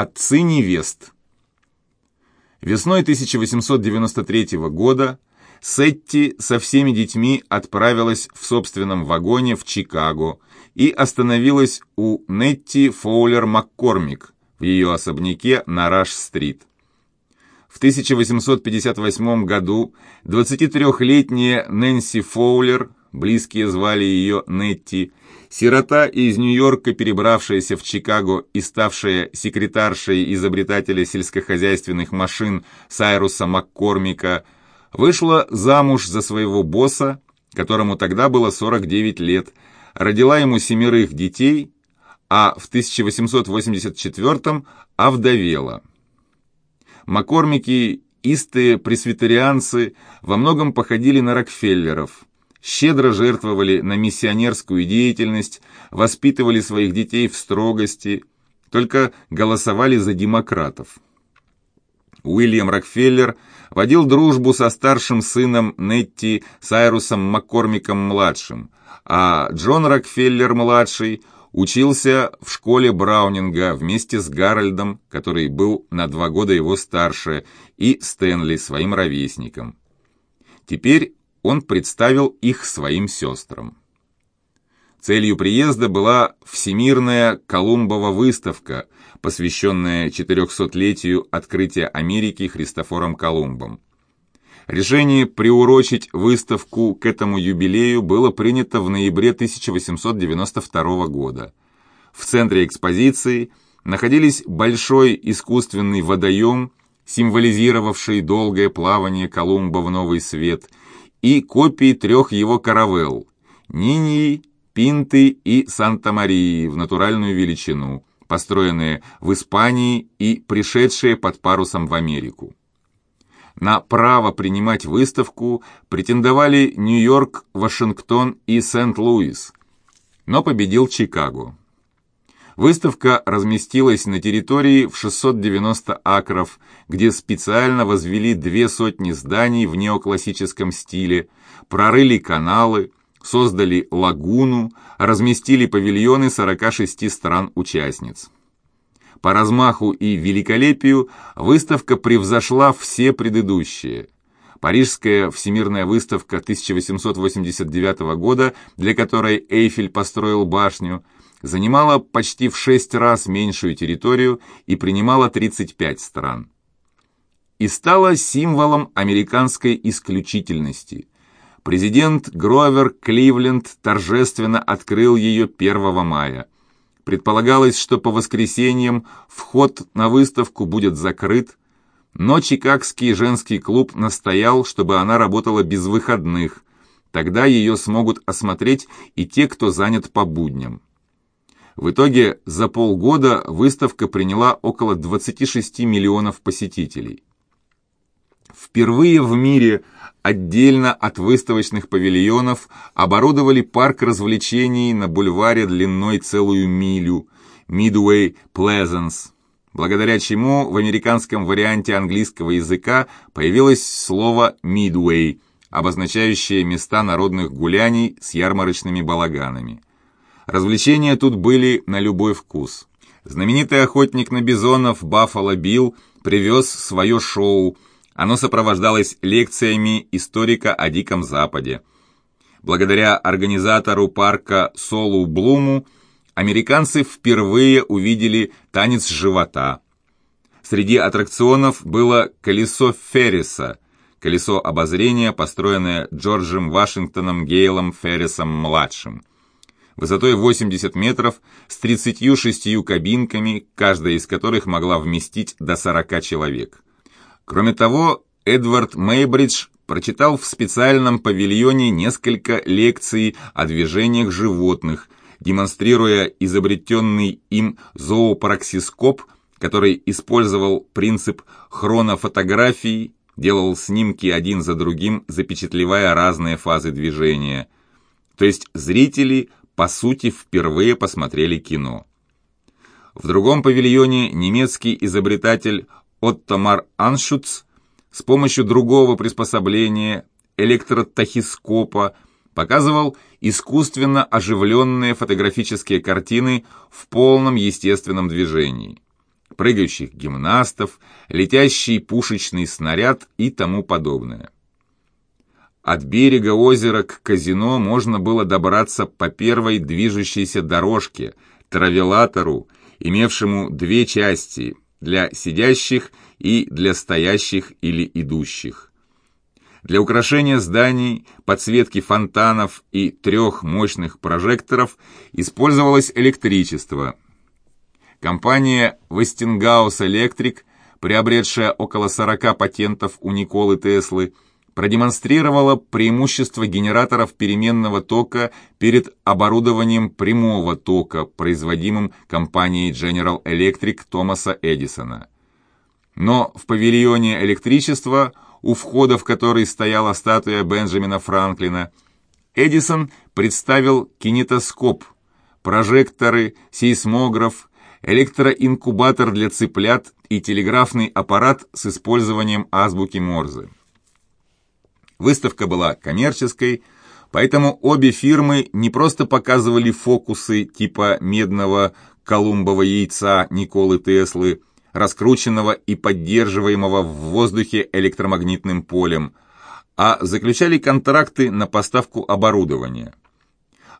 Отцы невест. Весной 1893 года Сетти со всеми детьми отправилась в собственном вагоне в Чикаго и остановилась у Нетти Фоулер Маккормик в ее особняке на Раш-стрит. В 1858 году 23-летняя Нэнси Фоулер, близкие звали ее Нетти, Сирота из Нью-Йорка, перебравшаяся в Чикаго и ставшая секретаршей изобретателя сельскохозяйственных машин Сайруса Маккормика, вышла замуж за своего босса, которому тогда было 49 лет, родила ему семерых детей, а в 1884 овдовела. Маккормики, истые пресвитерианцы, во многом походили на Рокфеллеров – щедро жертвовали на миссионерскую деятельность, воспитывали своих детей в строгости, только голосовали за демократов. Уильям Рокфеллер водил дружбу со старшим сыном Нетти Сайрусом Маккормиком-младшим, а Джон Рокфеллер-младший учился в школе Браунинга вместе с Гарольдом, который был на два года его старше, и Стэнли, своим ровесником. Теперь он представил их своим сестрам. Целью приезда была Всемирная Колумбова выставка, посвященная 400-летию открытия Америки Христофором Колумбом. Решение приурочить выставку к этому юбилею было принято в ноябре 1892 года. В центре экспозиции находились большой искусственный водоем, символизировавший долгое плавание Колумба в Новый Свет, и копии трех его каравелл – Ниньи, Пинты и Санта-Марии в натуральную величину, построенные в Испании и пришедшие под парусом в Америку. На право принимать выставку претендовали Нью-Йорк, Вашингтон и Сент-Луис, но победил Чикаго. Выставка разместилась на территории в 690 акров, где специально возвели две сотни зданий в неоклассическом стиле, прорыли каналы, создали лагуну, разместили павильоны 46 стран-участниц. По размаху и великолепию выставка превзошла все предыдущие. Парижская всемирная выставка 1889 года, для которой Эйфель построил башню – занимала почти в шесть раз меньшую территорию и принимала 35 стран. И стала символом американской исключительности. Президент Гровер Кливленд торжественно открыл ее 1 мая. Предполагалось, что по воскресеньям вход на выставку будет закрыт, но Чикагский женский клуб настоял, чтобы она работала без выходных, тогда ее смогут осмотреть и те, кто занят по будням. В итоге за полгода выставка приняла около 26 миллионов посетителей. Впервые в мире отдельно от выставочных павильонов оборудовали парк развлечений на бульваре длиной целую милю Midway Pleasance, благодаря чему в американском варианте английского языка появилось слово Midway, обозначающее места народных гуляний с ярмарочными балаганами. Развлечения тут были на любой вкус. Знаменитый охотник на бизонов Баффало Билл привез свое шоу. Оно сопровождалось лекциями историка о Диком Западе. Благодаря организатору парка Солу Блуму американцы впервые увидели танец живота. Среди аттракционов было колесо Ферриса, колесо обозрения, построенное Джорджем Вашингтоном Гейлом Феррисом-младшим высотой 80 метров, с 36 кабинками, каждая из которых могла вместить до 40 человек. Кроме того, Эдвард Мейбридж прочитал в специальном павильоне несколько лекций о движениях животных, демонстрируя изобретенный им зоопараксископ, который использовал принцип хронофотографии, делал снимки один за другим, запечатлевая разные фазы движения. То есть зрители по сути, впервые посмотрели кино. В другом павильоне немецкий изобретатель Оттомар Аншуц с помощью другого приспособления, электротахископа, показывал искусственно оживленные фотографические картины в полном естественном движении. прыгающих гимнастов, летящий пушечный снаряд и тому подобное. От берега озера к казино можно было добраться по первой движущейся дорожке, травелатору, имевшему две части – для сидящих и для стоящих или идущих. Для украшения зданий, подсветки фонтанов и трех мощных прожекторов использовалось электричество. Компания Westinghouse Electric, приобретшая около 40 патентов у Николы Теслы, продемонстрировала преимущество генераторов переменного тока перед оборудованием прямого тока, производимым компанией General Electric Томаса Эдисона. Но в павильоне электричества, у входа в который стояла статуя Бенджамина Франклина, Эдисон представил кинетоскоп, прожекторы, сейсмограф, электроинкубатор для цыплят и телеграфный аппарат с использованием азбуки Морзе. Выставка была коммерческой, поэтому обе фирмы не просто показывали фокусы типа медного колумбового яйца Николы Теслы, раскрученного и поддерживаемого в воздухе электромагнитным полем, а заключали контракты на поставку оборудования.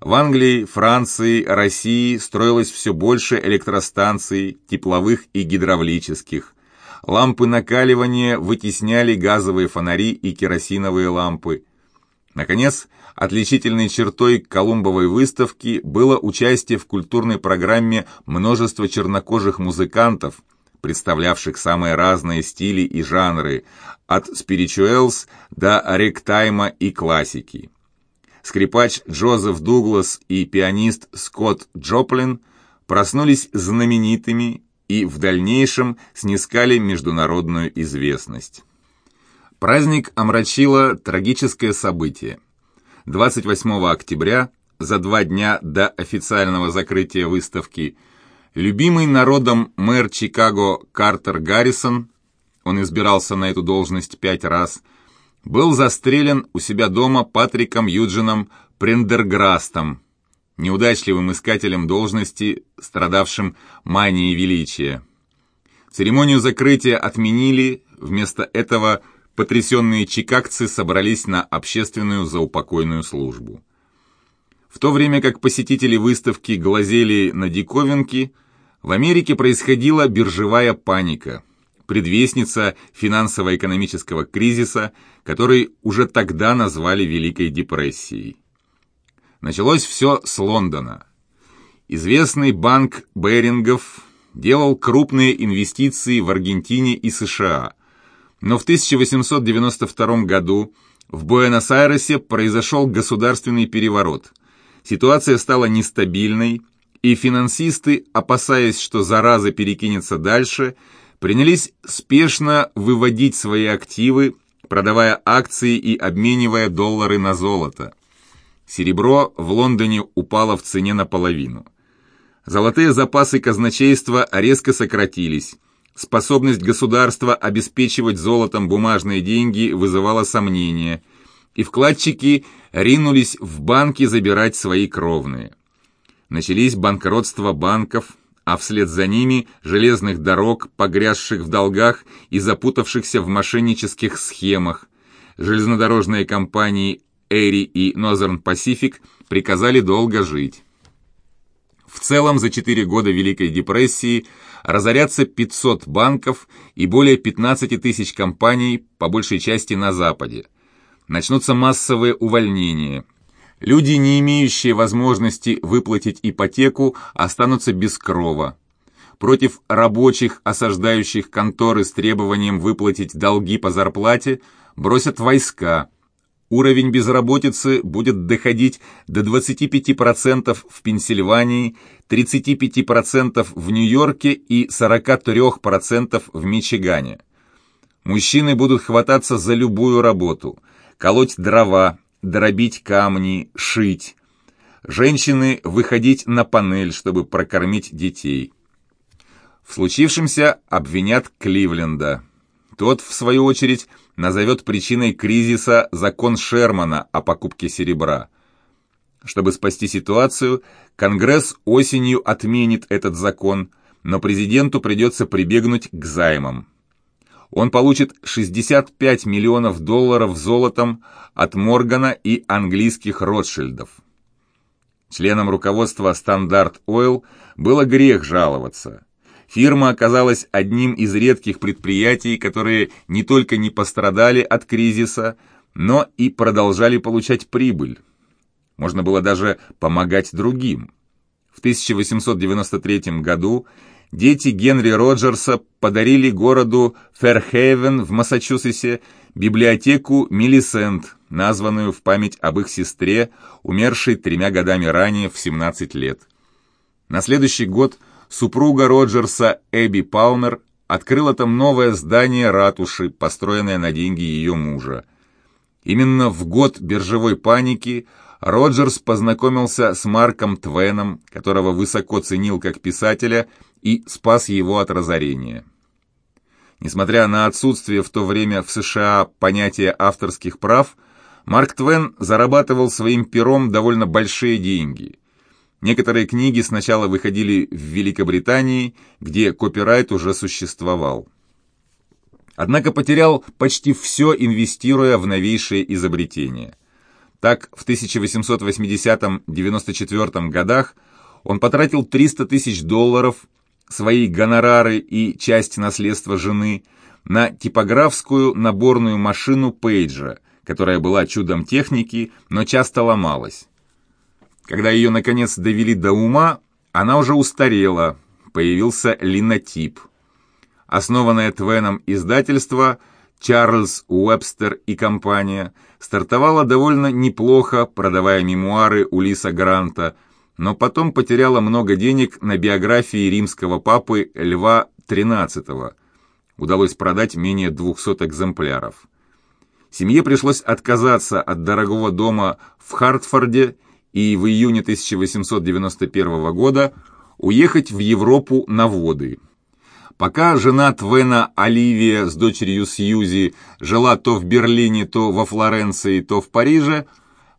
В Англии, Франции, России строилось все больше электростанций, тепловых и гидравлических, Лампы накаливания вытесняли газовые фонари и керосиновые лампы. Наконец, отличительной чертой Колумбовой выставки было участие в культурной программе множества чернокожих музыкантов, представлявших самые разные стили и жанры, от спиричуэлс до ректайма и классики. Скрипач Джозеф Дуглас и пианист Скотт Джоплин проснулись знаменитыми и в дальнейшем снискали международную известность. Праздник омрачило трагическое событие. 28 октября, за два дня до официального закрытия выставки, любимый народом мэр Чикаго Картер Гаррисон, он избирался на эту должность пять раз, был застрелен у себя дома Патриком Юджином Прендерграстом, неудачливым искателем должности, страдавшим манией величия. Церемонию закрытия отменили, вместо этого потрясенные чикагцы собрались на общественную заупокойную службу. В то время как посетители выставки глазели на диковинки, в Америке происходила биржевая паника, предвестница финансово-экономического кризиса, который уже тогда назвали Великой депрессией. Началось все с Лондона. Известный банк Берингов делал крупные инвестиции в Аргентине и США. Но в 1892 году в Буэнос-Айресе произошел государственный переворот. Ситуация стала нестабильной, и финансисты, опасаясь, что зараза перекинется дальше, принялись спешно выводить свои активы, продавая акции и обменивая доллары на золото. Серебро в Лондоне упало в цене наполовину. Золотые запасы казначейства резко сократились. Способность государства обеспечивать золотом бумажные деньги вызывала сомнения, и вкладчики ринулись в банки забирать свои кровные. Начались банкротства банков, а вслед за ними железных дорог, погрязших в долгах и запутавшихся в мошеннических схемах. Железнодорожные компании Эри и Northern Pacific приказали долго жить. В целом за 4 года Великой депрессии разорятся 500 банков и более 15 тысяч компаний, по большей части на Западе. Начнутся массовые увольнения. Люди, не имеющие возможности выплатить ипотеку, останутся без крова. Против рабочих, осаждающих конторы с требованием выплатить долги по зарплате, бросят войска – Уровень безработицы будет доходить до 25% в Пенсильвании, 35% в Нью-Йорке и 43% в Мичигане. Мужчины будут хвататься за любую работу – колоть дрова, дробить камни, шить. Женщины выходить на панель, чтобы прокормить детей. В случившемся обвинят Кливленда. Тот, в свою очередь, назовет причиной кризиса закон Шермана о покупке серебра. Чтобы спасти ситуацию, Конгресс осенью отменит этот закон, но президенту придется прибегнуть к займам. Он получит 65 миллионов долларов золотом от Моргана и английских Ротшильдов. Членам руководства Standard Oil было грех жаловаться. Фирма оказалась одним из редких предприятий, которые не только не пострадали от кризиса, но и продолжали получать прибыль. Можно было даже помогать другим. В 1893 году дети Генри Роджерса подарили городу Ферхейвен в Массачусетсе библиотеку Миллисент, названную в память об их сестре, умершей тремя годами ранее в 17 лет. На следующий год супруга Роджерса Эбби Палмер открыла там новое здание ратуши, построенное на деньги ее мужа. Именно в год биржевой паники Роджерс познакомился с Марком Твеном, которого высоко ценил как писателя, и спас его от разорения. Несмотря на отсутствие в то время в США понятия авторских прав, Марк Твен зарабатывал своим пером довольно большие деньги. Некоторые книги сначала выходили в Великобритании, где копирайт уже существовал. Однако потерял почти все, инвестируя в новейшие изобретения. Так, в 1880-94 годах он потратил 300 тысяч долларов, свои гонорары и часть наследства жены на типографскую наборную машину Пейджа – которая была чудом техники, но часто ломалась. Когда ее, наконец, довели до ума, она уже устарела, появился линотип. Основанное Твеном издательство «Чарльз Уэбстер и компания» стартовало довольно неплохо, продавая мемуары Улиса Гранта, но потом потеряла много денег на биографии римского папы Льва XIII. Удалось продать менее 200 экземпляров. Семье пришлось отказаться от дорогого дома в Хартфорде и в июне 1891 года уехать в Европу на воды. Пока жена Твена Оливия с дочерью Сьюзи жила то в Берлине, то во Флоренции, то в Париже,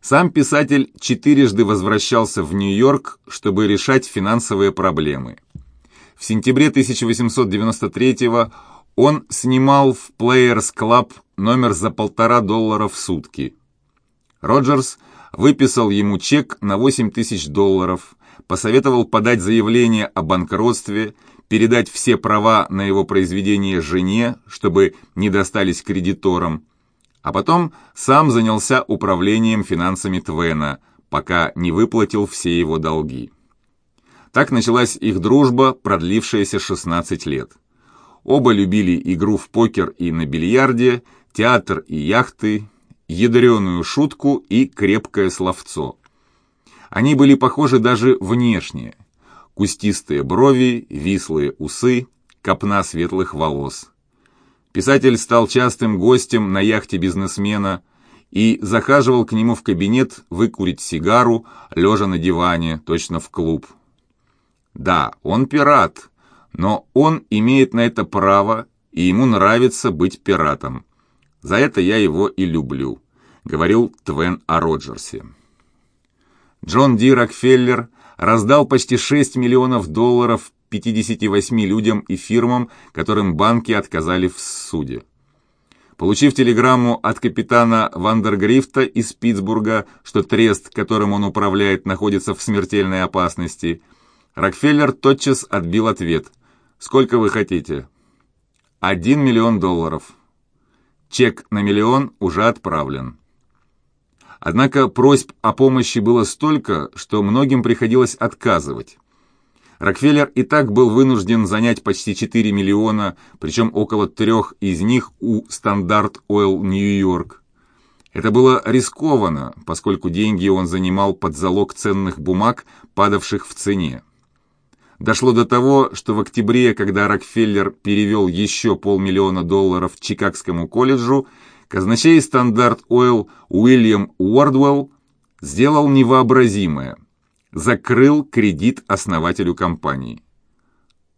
сам писатель четырежды возвращался в Нью-Йорк, чтобы решать финансовые проблемы. В сентябре 1893 года он снимал в Players Club номер за полтора доллара в сутки. Роджерс выписал ему чек на 8 тысяч долларов, посоветовал подать заявление о банкротстве, передать все права на его произведение жене, чтобы не достались кредиторам, а потом сам занялся управлением финансами Твена, пока не выплатил все его долги. Так началась их дружба, продлившаяся 16 лет. Оба любили игру в покер и на бильярде, театр и яхты, ядреную шутку и крепкое словцо. Они были похожи даже внешне. Кустистые брови, вислые усы, копна светлых волос. Писатель стал частым гостем на яхте бизнесмена и захаживал к нему в кабинет выкурить сигару, лежа на диване, точно в клуб. Да, он пират, но он имеет на это право, и ему нравится быть пиратом. За это я его и люблю», — говорил Твен о Роджерсе. Джон Ди Рокфеллер раздал почти 6 миллионов долларов 58 людям и фирмам, которым банки отказали в суде. Получив телеграмму от капитана Вандергрифта из Питтсбурга, что трест, которым он управляет, находится в смертельной опасности, Рокфеллер тотчас отбил ответ – Сколько вы хотите? Один миллион долларов. Чек на миллион уже отправлен. Однако просьб о помощи было столько, что многим приходилось отказывать. Рокфеллер и так был вынужден занять почти 4 миллиона, причем около трех из них у Standard Oil Нью-Йорк. Это было рискованно, поскольку деньги он занимал под залог ценных бумаг, падавших в цене. Дошло до того, что в октябре, когда Рокфеллер перевел еще полмиллиона долларов Чикагскому колледжу, казначей Standard Oil Уильям Уордвелл сделал невообразимое – закрыл кредит основателю компании.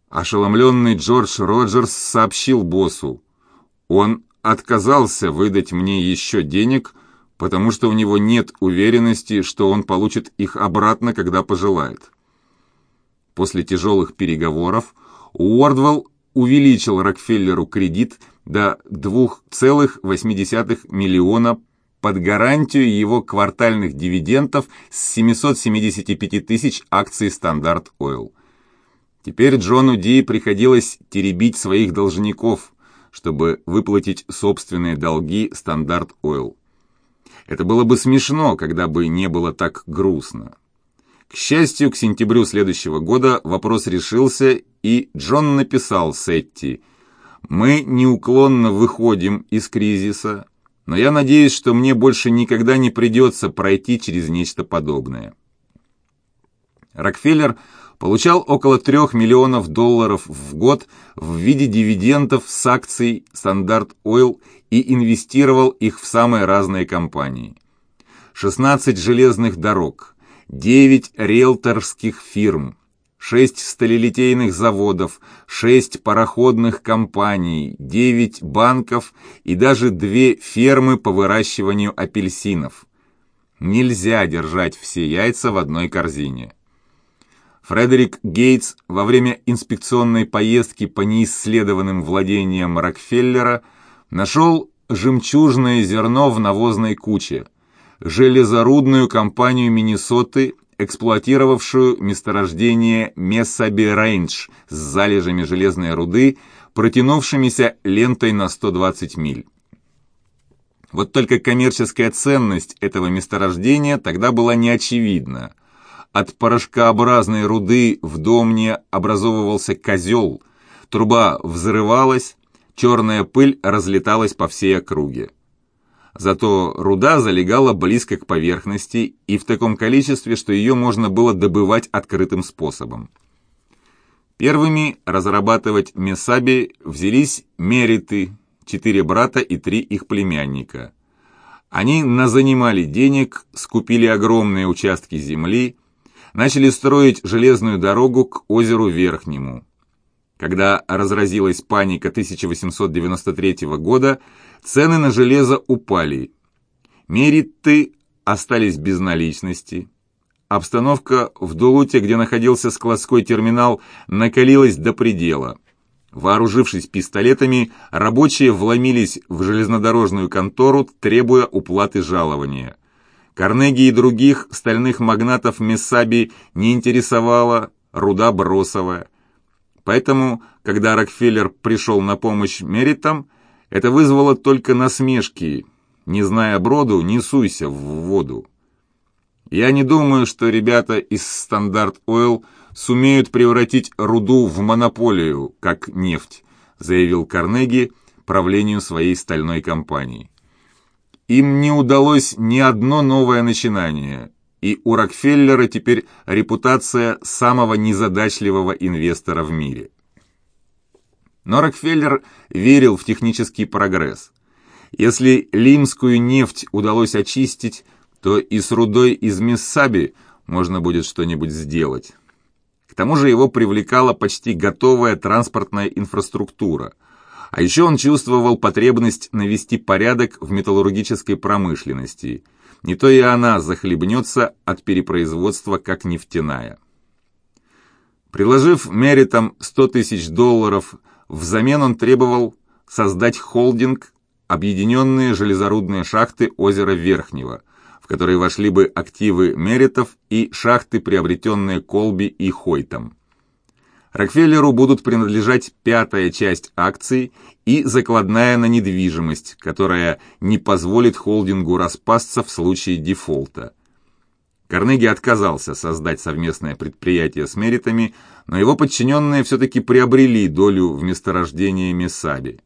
Ошеломленный Джордж Роджерс сообщил боссу, он отказался выдать мне еще денег, потому что у него нет уверенности, что он получит их обратно, когда пожелает. После тяжелых переговоров Уордвелл увеличил Рокфеллеру кредит до 2,8 миллиона под гарантию его квартальных дивидендов с 775 тысяч акций Стандарт Ойл. Теперь Джону Ди приходилось теребить своих должников, чтобы выплатить собственные долги Стандарт Ойл. Это было бы смешно, когда бы не было так грустно. К счастью, к сентябрю следующего года вопрос решился, и Джон написал Сетти «Мы неуклонно выходим из кризиса, но я надеюсь, что мне больше никогда не придется пройти через нечто подобное». Рокфеллер получал около 3 миллионов долларов в год в виде дивидендов с акций Стандарт Ойл и инвестировал их в самые разные компании. 16 железных дорог, 9 риэлторских фирм, 6 сталелитейных заводов, 6 пароходных компаний, 9 банков и даже две фермы по выращиванию апельсинов. Нельзя держать все яйца в одной корзине. Фредерик Гейтс во время инспекционной поездки по неисследованным владениям Рокфеллера – Нашел жемчужное зерно в навозной куче, железорудную компанию Миннесоты, эксплуатировавшую месторождение Мессаби Рейндж с залежами железной руды, протянувшимися лентой на 120 миль. Вот только коммерческая ценность этого месторождения тогда была неочевидна. От порошкообразной руды в домне образовывался козел, труба взрывалась, черная пыль разлеталась по всей округе. Зато руда залегала близко к поверхности и в таком количестве, что ее можно было добывать открытым способом. Первыми разрабатывать месаби взялись мериты, четыре брата и три их племянника. Они назанимали денег, скупили огромные участки земли, начали строить железную дорогу к озеру Верхнему. Когда разразилась паника 1893 года, цены на железо упали. Меритты остались без наличности. Обстановка в Дулуте, где находился складской терминал, накалилась до предела. Вооружившись пистолетами, рабочие вломились в железнодорожную контору, требуя уплаты жалования. Карнеги и других стальных магнатов Мессаби не интересовала руда бросовая. Поэтому, когда Рокфеллер пришел на помощь Мерриттам, это вызвало только насмешки. Не зная броду, не суйся в воду. Я не думаю, что ребята из Стандарт Ойл сумеют превратить руду в монополию, как нефть, заявил Карнеги правлению своей стальной компании. Им не удалось ни одно новое начинание, и у Рокфеллера теперь репутация самого незадачливого инвестора в мире. Но Рокфеллер верил в технический прогресс. Если лимскую нефть удалось очистить, то и с рудой из Миссаби можно будет что-нибудь сделать. К тому же его привлекала почти готовая транспортная инфраструктура. А еще он чувствовал потребность навести порядок в металлургической промышленности – не то и она захлебнется от перепроизводства, как нефтяная. Приложив Меритам 100 тысяч долларов, взамен он требовал создать холдинг «Объединенные железорудные шахты озера Верхнего», в который вошли бы активы Меритов и шахты, приобретенные Колби и Хойтом. Рокфеллеру будут принадлежать пятая часть акций и закладная на недвижимость, которая не позволит холдингу распасться в случае дефолта. Карнеги отказался создать совместное предприятие с Меритами, но его подчиненные все-таки приобрели долю в месторождении Месаби.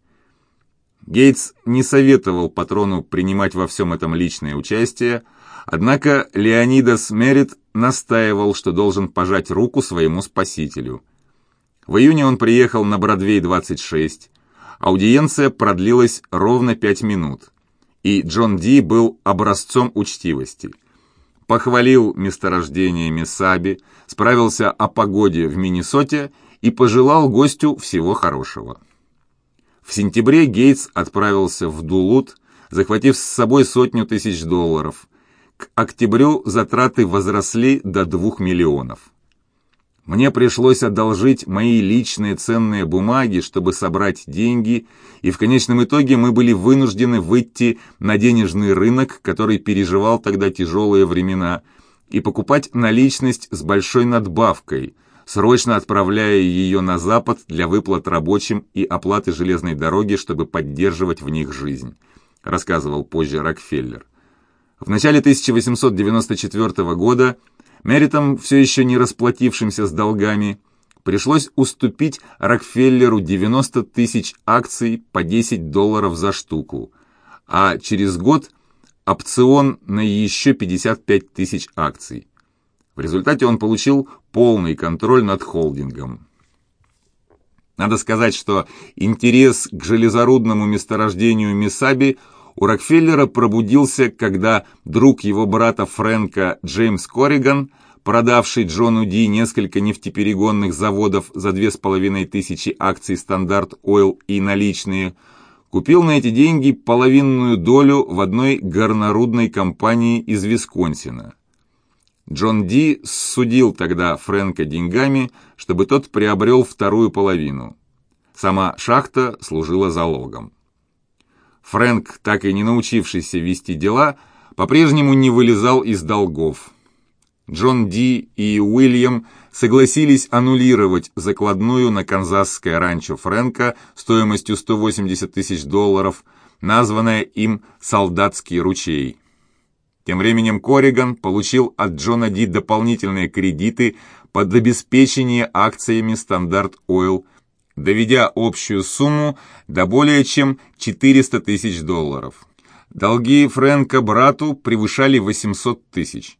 Гейтс не советовал патрону принимать во всем этом личное участие, однако Леонидас Мерит настаивал, что должен пожать руку своему спасителю – в июне он приехал на Бродвей-26. Аудиенция продлилась ровно пять минут. И Джон Ди был образцом учтивости. Похвалил месторождение Месаби, справился о погоде в Миннесоте и пожелал гостю всего хорошего. В сентябре Гейтс отправился в Дулут, захватив с собой сотню тысяч долларов. К октябрю затраты возросли до двух миллионов. Мне пришлось одолжить мои личные ценные бумаги, чтобы собрать деньги, и в конечном итоге мы были вынуждены выйти на денежный рынок, который переживал тогда тяжелые времена, и покупать наличность с большой надбавкой, срочно отправляя ее на Запад для выплат рабочим и оплаты железной дороги, чтобы поддерживать в них жизнь, рассказывал позже Рокфеллер. В начале 1894 года Меритам, все еще не расплатившимся с долгами, пришлось уступить Рокфеллеру 90 тысяч акций по 10 долларов за штуку, а через год опцион на еще 55 тысяч акций. В результате он получил полный контроль над холдингом. Надо сказать, что интерес к железорудному месторождению Мисаби – у Рокфеллера пробудился, когда друг его брата Фрэнка Джеймс Корриган, продавший Джону Ди несколько нефтеперегонных заводов за две с половиной тысячи акций «Стандарт Ойл» и наличные, купил на эти деньги половинную долю в одной горнорудной компании из Висконсина. Джон Ди ссудил тогда Фрэнка деньгами, чтобы тот приобрел вторую половину. Сама шахта служила залогом. Фрэнк, так и не научившийся вести дела, по-прежнему не вылезал из долгов. Джон Ди и Уильям согласились аннулировать закладную на канзасское ранчо Фрэнка стоимостью 180 тысяч долларов, названное им «Солдатский ручей». Тем временем Корриган получил от Джона Ди дополнительные кредиты под обеспечение акциями «Стандарт Ойл» доведя общую сумму до более чем 400 тысяч долларов. Долги Фрэнка брату превышали 800 тысяч.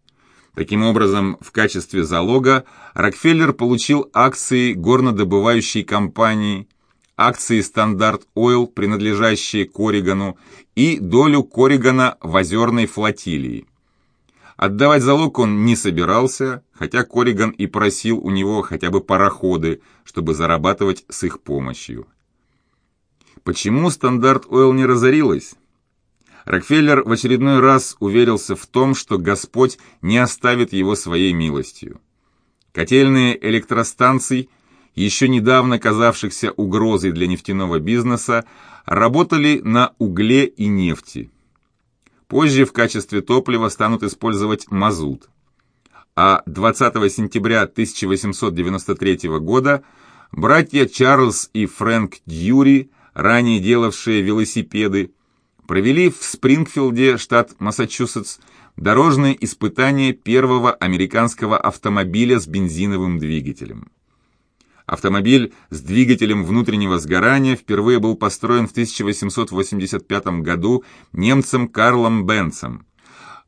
Таким образом, в качестве залога Рокфеллер получил акции горнодобывающей компании, акции «Стандарт Ойл», принадлежащие Корригану, и долю Корригана в озерной флотилии. Отдавать залог он не собирался, хотя Корриган и просил у него хотя бы пароходы, чтобы зарабатывать с их помощью. Почему стандарт Ойл не разорилась? Рокфеллер в очередной раз уверился в том, что Господь не оставит его своей милостью. Котельные электростанций, еще недавно казавшихся угрозой для нефтяного бизнеса, работали на угле и нефти. Позже в качестве топлива станут использовать мазут. А 20 сентября 1893 года братья Чарльз и Фрэнк Дьюри, ранее делавшие велосипеды, провели в Спрингфилде, штат Массачусетс, дорожные испытания первого американского автомобиля с бензиновым двигателем. Автомобиль с двигателем внутреннего сгорания впервые был построен в 1885 году немцем Карлом Бенцем.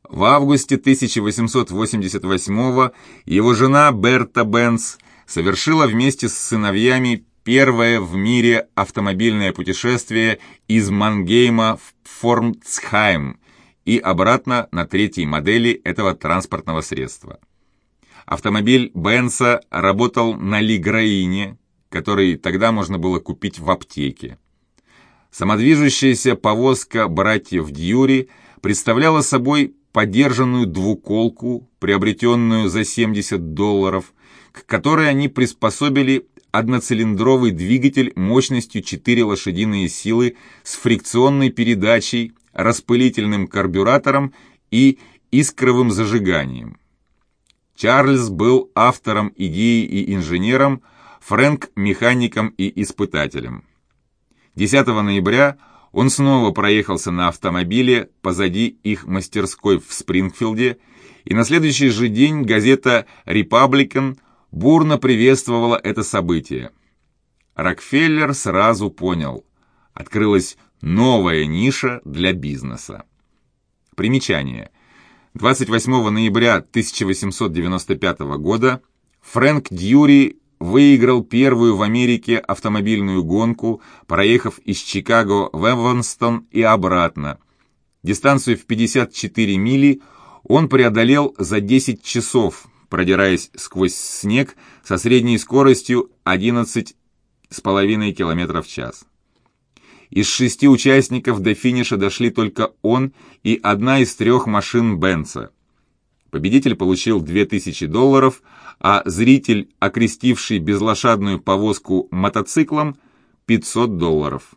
В августе 1888 его жена Берта Бенц совершила вместе с сыновьями первое в мире автомобильное путешествие из Мангейма в Формцхайм и обратно на третьей модели этого транспортного средства. Автомобиль Бенса работал на лиграине, который тогда можно было купить в аптеке. Самодвижущаяся повозка братьев Дьюри представляла собой подержанную двуколку, приобретенную за 70 долларов, к которой они приспособили одноцилиндровый двигатель мощностью 4 лошадиные силы с фрикционной передачей, распылительным карбюратором и искровым зажиганием. Чарльз был автором идеи и инженером, Фрэнк – механиком и испытателем. 10 ноября он снова проехался на автомобиле позади их мастерской в Спрингфилде, и на следующий же день газета «Репабликан» бурно приветствовала это событие. Рокфеллер сразу понял – открылась новая ниша для бизнеса. Примечание – 28 ноября 1895 года Фрэнк Дьюри выиграл первую в Америке автомобильную гонку, проехав из Чикаго в Эванстон и обратно. Дистанцию в 54 мили он преодолел за 10 часов, продираясь сквозь снег со средней скоростью 11,5 км в час. Из шести участников до финиша дошли только он и одна из трех машин Бенца. Победитель получил 2000 долларов, а зритель, окрестивший безлошадную повозку мотоциклом, 500 долларов.